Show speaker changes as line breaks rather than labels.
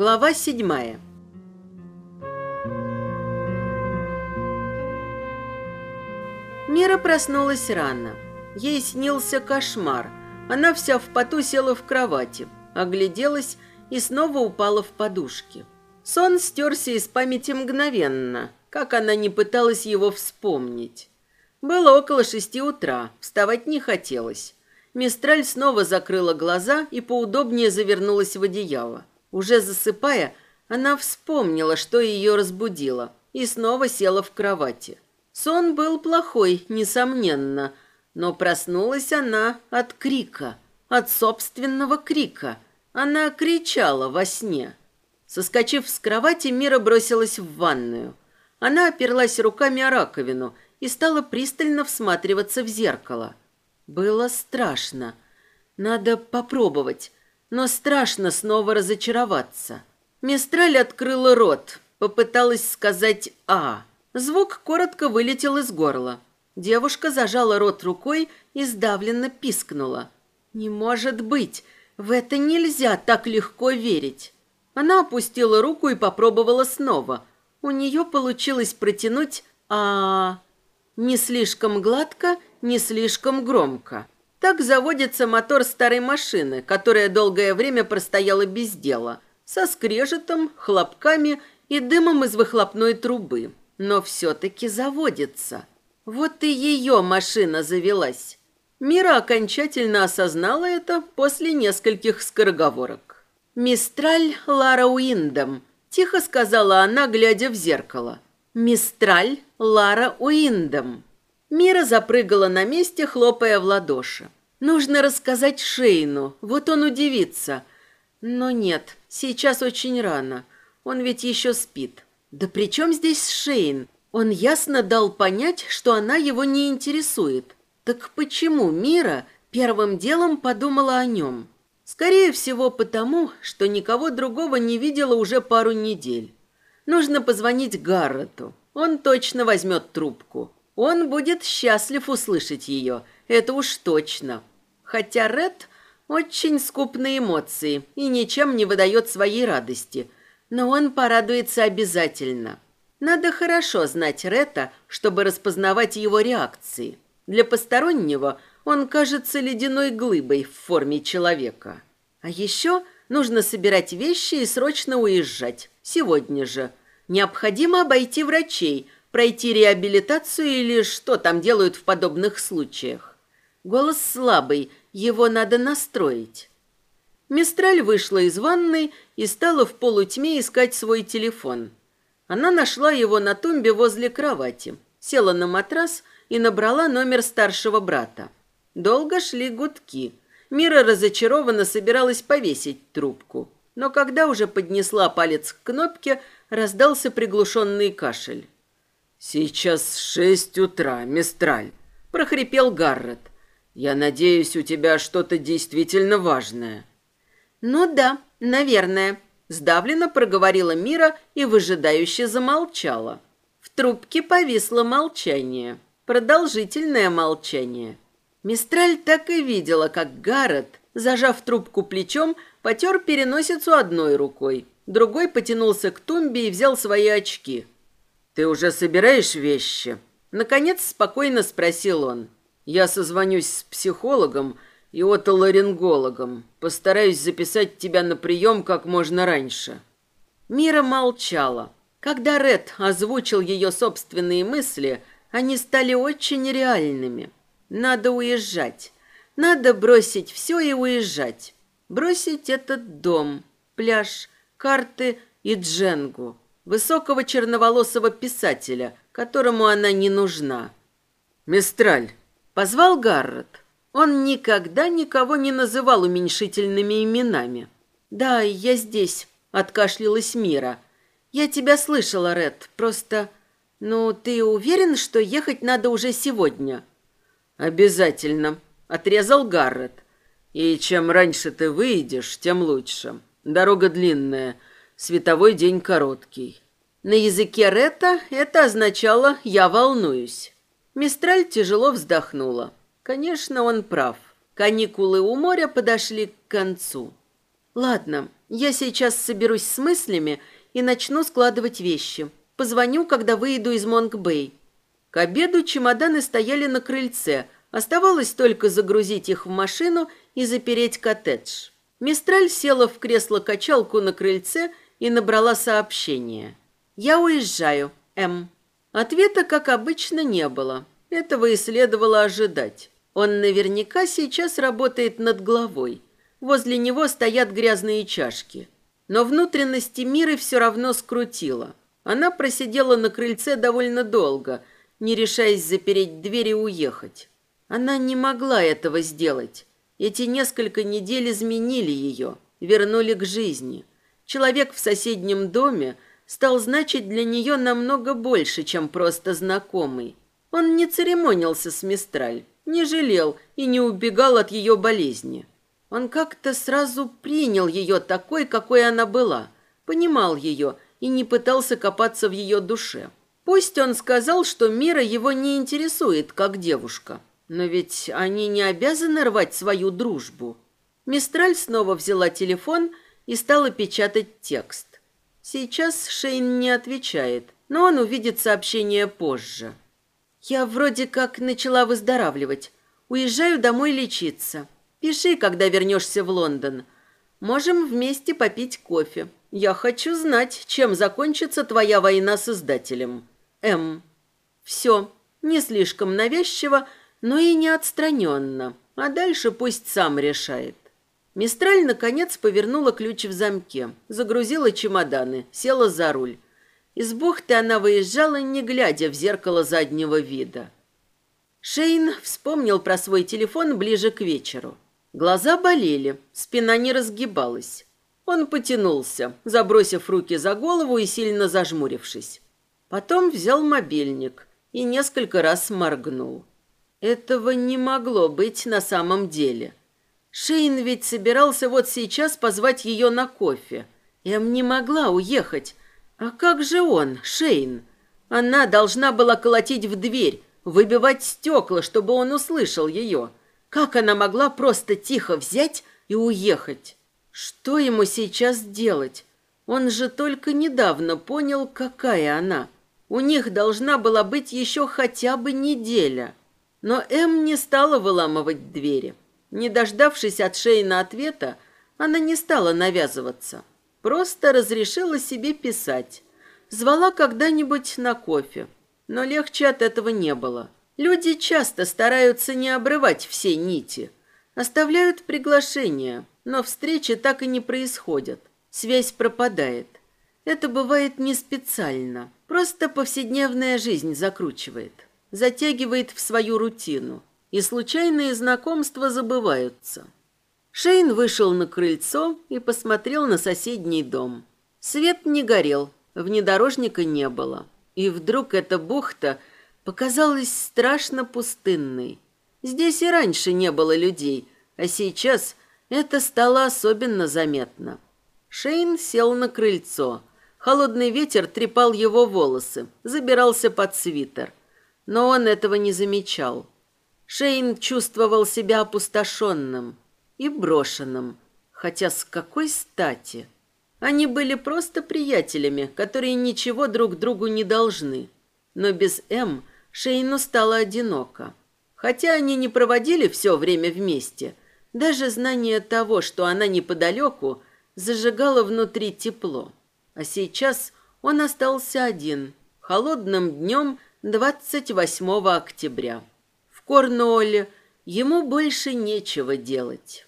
Глава седьмая. Мира проснулась рано. Ей снился кошмар. Она вся в поту села в кровати, огляделась и снова упала в подушки. Сон стерся из памяти мгновенно, как она не пыталась его вспомнить. Было около шести утра, вставать не хотелось. Мистраль снова закрыла глаза и поудобнее завернулась в одеяло. Уже засыпая, она вспомнила, что ее разбудило, и снова села в кровати. Сон был плохой, несомненно, но проснулась она от крика, от собственного крика. Она кричала во сне. Соскочив с кровати, Мира бросилась в ванную. Она оперлась руками о раковину и стала пристально всматриваться в зеркало. Было страшно. Надо попробовать, но страшно снова разочароваться. Мистраль открыла рот, попыталась сказать «а». Звук коротко вылетел из горла. Девушка зажала рот рукой и сдавленно пискнула. «Не может быть! В это нельзя так легко верить!» Она опустила руку и попробовала снова. У нее получилось протянуть «а...» Не слишком гладко, не слишком громко. Так заводится мотор старой машины, которая долгое время простояла без дела, со скрежетом, хлопками и дымом из выхлопной трубы. Но все-таки заводится. Вот и ее машина завелась. Мира окончательно осознала это после нескольких скороговорок. «Мистраль Лара Уиндом», – тихо сказала она, глядя в зеркало. «Мистраль Лара Уиндом». Мира запрыгала на месте, хлопая в ладоши. Нужно рассказать Шейну, вот он удивится. Но нет, сейчас очень рано. Он ведь еще спит. Да при чем здесь Шейн? Он ясно дал понять, что она его не интересует. Так почему Мира первым делом подумала о нем? Скорее всего, потому, что никого другого не видела уже пару недель. Нужно позвонить Гаррету. Он точно возьмет трубку. Он будет счастлив услышать ее, это уж точно. Хотя Ред очень скуп на эмоции и ничем не выдает своей радости, но он порадуется обязательно. Надо хорошо знать Рета, чтобы распознавать его реакции. Для постороннего он кажется ледяной глыбой в форме человека. А еще нужно собирать вещи и срочно уезжать. Сегодня же. Необходимо обойти врачей, пройти реабилитацию или что там делают в подобных случаях. Голос слабый, его надо настроить. Мистраль вышла из ванной и стала в полутьме искать свой телефон – она нашла его на тумбе возле кровати, села на матрас и набрала номер старшего брата. Долго шли гудки. Мира разочарованно собиралась повесить трубку. Но когда уже поднесла палец к кнопке, раздался приглушенный кашель. «Сейчас шесть утра, Мистраль», — прохрипел Гаррет. «Я надеюсь, у тебя что-то действительно важное». «Ну да, наверное», Сдавленно проговорила Мира и выжидающе замолчала. В трубке повисло молчание. Продолжительное молчание. Мистраль так и видела, как Гаррет, зажав трубку плечом, потер переносицу одной рукой. Другой потянулся к тумбе и взял свои очки. «Ты уже собираешь вещи?» Наконец спокойно спросил он. «Я созвонюсь с психологом, и отоларингологом. Постараюсь записать тебя на прием как можно раньше». Мира молчала. Когда Ред озвучил ее собственные мысли, они стали очень реальными. Надо уезжать. Надо бросить все и уезжать. Бросить этот дом, пляж, карты и Дженгу, высокого черноволосого писателя, которому она не нужна. «Мистраль», — позвал Гаррет. Он никогда никого не называл уменьшительными именами. «Да, я здесь», — откашлялась Мира. «Я тебя слышала, Ред, просто... Ну, ты уверен, что ехать надо уже сегодня?» «Обязательно», — отрезал Гаррет. «И чем раньше ты выйдешь, тем лучше. Дорога длинная, световой день короткий». На языке Ретта это означало «я волнуюсь». Мистраль тяжело вздохнула. Конечно, он прав. Каникулы у моря подошли к концу. Ладно, Я сейчас соберусь с мыслями и начну складывать вещи. Позвоню, когда выйду из Монг-Бэй. К обеду чемоданы стояли на крыльце. Оставалось только загрузить их в машину и запереть коттедж. Мистраль села в кресло-качалку на крыльце и набрала сообщение. «Я уезжаю, М». Ответа, как обычно, не было. Этого и следовало ожидать. Он наверняка сейчас работает над головой. Возле него стоят грязные чашки. Но внутренности Миры все равно скрутило. Она просидела на крыльце довольно долго, не решаясь запереть дверь и уехать. Она не могла этого сделать. Эти несколько недель изменили ее, вернули к жизни. Человек в соседнем доме стал значить для нее намного больше, чем просто знакомый. Он не церемонился с Мистраль, не жалел и не убегал от ее болезни. Он как-то сразу принял ее такой, какой она была, понимал ее и не пытался копаться в ее душе. Пусть он сказал, что Мира его не интересует как девушка, но ведь они не обязаны рвать свою дружбу. Мистраль снова взяла телефон и стала печатать текст. Сейчас Шейн не отвечает, но он увидит сообщение позже. «Я вроде как начала выздоравливать. Уезжаю домой лечиться. Пиши, когда вернешься в Лондон. Можем вместе попить кофе. Я хочу знать, чем закончится твоя война с издателем. М. Все. Не слишком навязчиво, но и не отстраненно. А дальше пусть сам решает. Мистраль, наконец, повернула ключ в замке, загрузила чемоданы, села за руль. Из бухты она выезжала, не глядя в зеркало заднего вида. Шейн вспомнил про свой телефон ближе к вечеру. Глаза болели, спина не разгибалась. Он потянулся, забросив руки за голову и сильно зажмурившись. Потом взял мобильник и несколько раз моргнул. Этого не могло быть на самом деле. Шейн ведь собирался вот сейчас позвать ее на кофе. Эм не могла уехать. А как же он, Шейн? Она должна была колотить в дверь, выбивать стекла, чтобы он услышал ее. Как она могла просто тихо взять и уехать? Что ему сейчас делать? Он же только недавно понял, какая она. У них должна была быть еще хотя бы неделя. Но Эм не стала выламывать двери. Не дождавшись от Шейна ответа, она не стала навязываться. Просто разрешила себе писать. Звала когда-нибудь на кофе. Но легче от этого не было. Люди часто стараются не обрывать все нити. Оставляют приглашения, но встречи так и не происходят. Связь пропадает. Это бывает не специально. Просто повседневная жизнь закручивает. Затягивает в свою рутину. И случайные знакомства забываются. Шейн вышел на крыльцо и посмотрел на соседний дом. Свет не горел, внедорожника не было. И вдруг эта бухта – показалась страшно пустынной. Здесь и раньше не было людей, а сейчас это стало особенно заметно. Шейн сел на крыльцо. Холодный ветер трепал его волосы, забирался под свитер. Но он этого не замечал. Шейн чувствовал себя опустошенным и брошенным. Хотя с какой стати? Они были просто приятелями, которые ничего друг другу не должны. Но без М Шейну стало одиноко. Хотя они не проводили все время вместе, даже знание того, что она неподалеку, зажигало внутри тепло. А сейчас он остался один, холодным днем 28 октября. Корнуолле ему больше нечего делать.